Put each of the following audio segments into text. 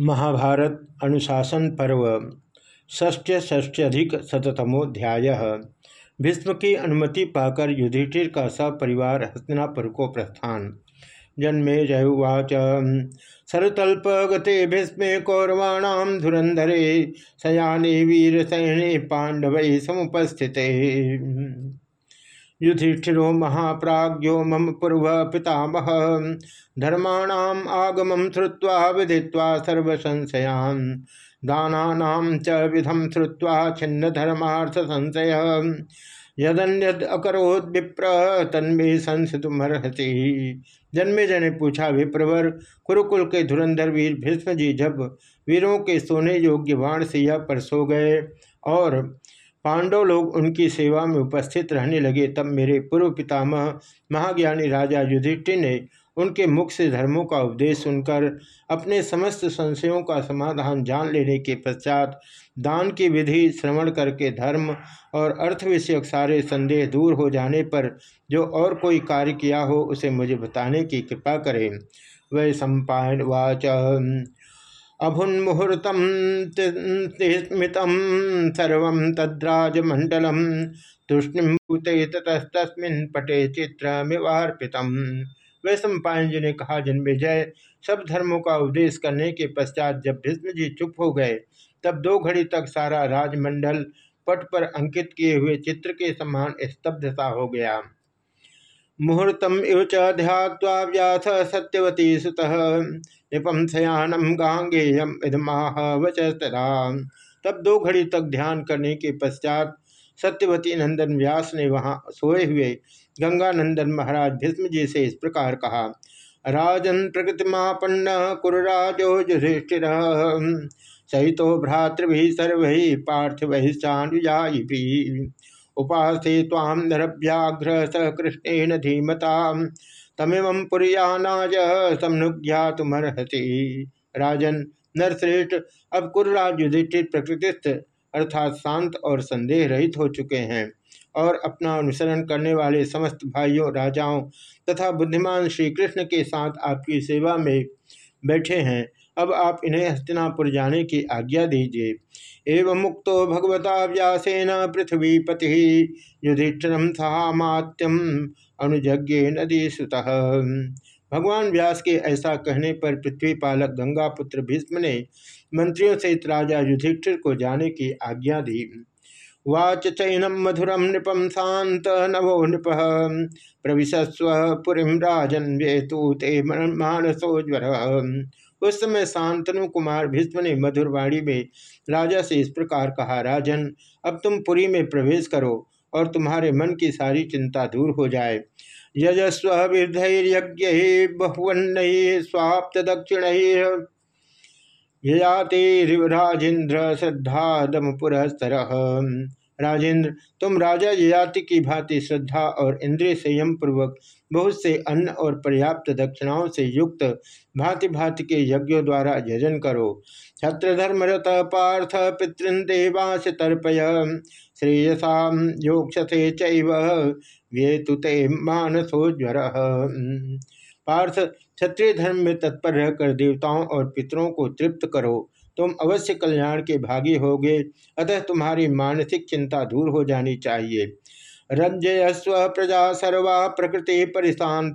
महाभारत अनुशासन पर्व षष्ट्यधिक शतमोध्याय भीष्म की अनुमति पाकर युधिष्ठिर का सपरिवार हस्तिनापुर को प्रस्थान। जन्मे जयुवाच। सरतल्प गते भीष्मे कौरवाणाम धुरंधरे, सयाने वीर सैने पांडव समुपस्थिते। युधिष्ठिरो महाप्राज्यो मम पूर्व पितामह। धर्माणाम आगमम श्रुवा विदित्वा सर्वसंशयान। दानानाम च विधम श्रुवा छिन्न धर्मार्थ संशय यदन्यद विप्र, तन्मे संसितुमर्हति जन्मे जने पूछा विप्रवर, कुरुकुल के धुरंधर वीर भीष्म जी जब वीरों के सोने योग्य बाण से यह पर सो गए और पांडव लोग उनकी सेवा में उपस्थित रहने लगे। तब मेरे पूर्व पितामह, महाज्ञानी राजा युधिष्ठिर ने उनके मुख से धर्मों का उपदेश सुनकर अपने समस्त संशयों का समाधान जान लेने के पश्चात दान की विधि श्रवण करके धर्म और अर्थ विषयक सारे संदेह दूर हो जाने पर जो और कोई कार्य किया हो उसे मुझे बताने की कृपा करें। वै सम्पायन वाच। अभुन्मुहूर्तम स्मृत सर्व तद्राजमंडल तुष्णिभूते ततस्तस्मिन् पटे चित्रमिवार्पित। वैश्व जी ने कहा जन्मेजय सब धर्मों का उपदेश करने के पश्चात जब भीष्म जी चुप हो गए, तब दो घड़ी तक सारा राजमंडल पट पर अंकित किए हुए चित्र के समान स्तब्धता हो गया। मुहूर्तम इव च व्याथ सत्यवती सुत। निपम शयानम गांगेयम इधमाह वचस्तरा तब दो घड़ी तक ध्यान करने के पश्चात सत्यवती नंदन व्यास ने वहाँ सोए हुए गंगानंदन महाराज भीष्म जी से इस प्रकार कहा, राजन प्रकृतिमापन्न, कुरराजो युधिष्ठिर। सहितो भ्रातृभि सर्व पार्थिव चानुजाई उपासे ताम नरभ्याघ्र स कृष्णेन धीमता तमिव पुरियानाज समनुज्ञातमर्हति राजन, नरश्रेष्ठ, अब कुर्राज युधिष्ठिर प्रकृतिस्थ, अर्थात शांत और संदेह रहित हो चुके हैं और अपना अनुसरण करने वाले समस्त भाइयों, राजाओं तथा बुद्धिमान श्री कृष्ण के साथ आपकी सेवा में बैठे हैं। अब आप इन्हें हस्तिनापुर जाने की आज्ञा दीजिए। एवं मुक्तो भगवता व्यासेन पृथ्वीपति युधिष्ठिरम सहामात्यम अनुजज्ञ नदी सुत। भगवान व्यास के ऐसा कहने पर पृथ्वी पालक गंगापुत्र भीष्म ने मंत्रियों सहित राजा युधिष्ठिर को जाने की आज्ञा दी। वाच चैनम मधुरम नृपम शांत नवो नृप। प्रविशस्व पुरी राजन व्येतु ते मानसोज्वर। उस समय शांतनु कुमार भीष्म ने मधुरवाणी में, राजा से इस प्रकार कहा, राजन, अब तुम पुरी में प्रवेश करो और तुम्हारे मन की सारी चिंता दूर हो जाए। यजस्व विधैर्यज्ञ बहुवन्न स्वाप्त दक्षिण ययाति रिवराजेन्द्र श्रद्धा दम पुरस्तर राजेंद्र, तुम राजा ययाति की भांति श्रद्धा और इंद्रिय संयम पूर्वक बहुत से अन्न और पर्याप्त दक्षिणाओं से युक्त भांति भांति के यज्ञों द्वारा यजन करो। छत्रधर्मरत पार्थ पितृन देवास तर्पय। श्रेयसा योक्षसे चेतुते मानसोज्वर पार्थ क्षत्रिय धर्म में तत्पर रहकर देवताओं और पितरों को तृप्त करो। तुम अवश्य कल्याण के भागी होगे, अतः तुम्हारी मानसिक चिंता दूर हो जानी चाहिए। रंजयस्व प्रजा सर्वा प्रकृति परिशांत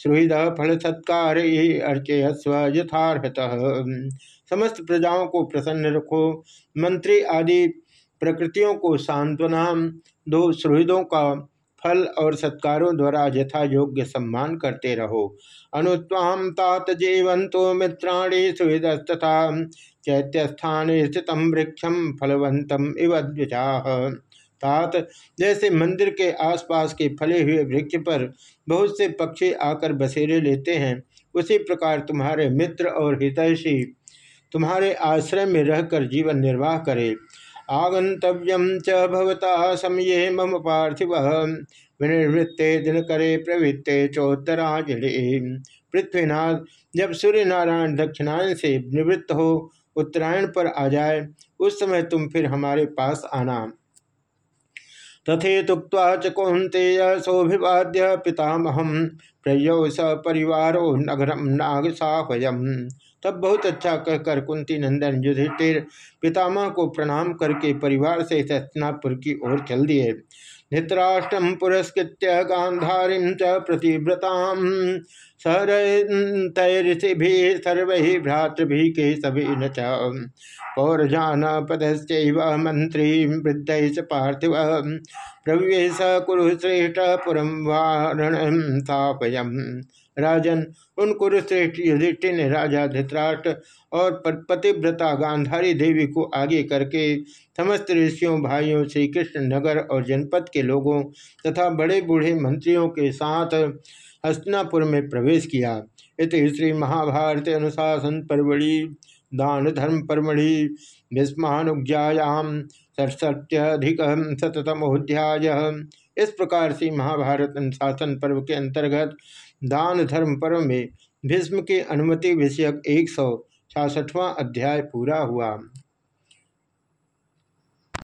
सुहृद फल सत्कार अर्चयस्व यथार्थ समस्त प्रजाओं को प्रसन्न रखो। मंत्री आदि प्रकृतियों को सांत्वना दो सुहृदों का फल और सत्कारों द्वारा यथा योग्य सम्मान करते रहो। अनुत्वाम तात जीवंतो मित्राणी सुहृदस्तथा, चैत्यस्थान स्थित वृक्षम फलवंतम इव तात, जैसे मंदिर के आसपास के फले हुए वृक्ष पर बहुत से पक्षी आकर बसेरे लेते हैं, उसी प्रकार तुम्हारे मित्र और हितैषी तुम्हारे आश्रय में रहकर जीवन निर्वाह करे। आगंतव्यम च भवता समय मम पार्थिव। विनिवृत्ते दिन करे प्रवृत्ते चौतराजड़े पृथ्वीनाथ जब सूर्य नारायण दक्षिणायन से निवृत्त हो, उत्तरायण पर आ जाए, उस समय तुम फिर हमारे पास आना। तथेतुक्ता च कौंतेय सौभिवाद्य पितामह प्रयो स परिवारो नगरम नाग तब बहुत अच्छा कहकर कुंती नंदन युधिष्ठिर पितामह को प्रणाम करके परिवार से हस्तिनापुर की ओर चल दिए। धृतराष्ट्रम पुरस्कृत गांधारी च प्रतिव्रता। सहरतैषि सर्व भ्रातृभि के सभी न पौरजान पदश्च मंत्री वृद्ध पार्थिव। प्रवेश कुरुश्रेष्ठ पुरम वारण स्थापयम। राजन उन कुरुश्रेष्ठ युधिष्ठिर ने राजा धृतराष्ट्र और पतिव्रता गांधारी देवी को आगे करके समस्त ऋषियों, भाइयों श्री कृष्ण नगर और जनपद के लोगों तथा बड़े बूढ़े मंत्रियों के साथ हस्तिनापुर में प्रवेश किया। इत श्री महाभारत अनुशासन परवड़ी दान धर्म परमढ़ि भीष्मानुज्ञायाम सड़सठ्यधिक शतमोध्याय इस प्रकार से महाभारत अनुशासन पर्व के अंतर्गत दान धर्म पर्व में भीष्म की अनुमति विषयक एक सौ छाछठवां अध्याय पूरा हुआ।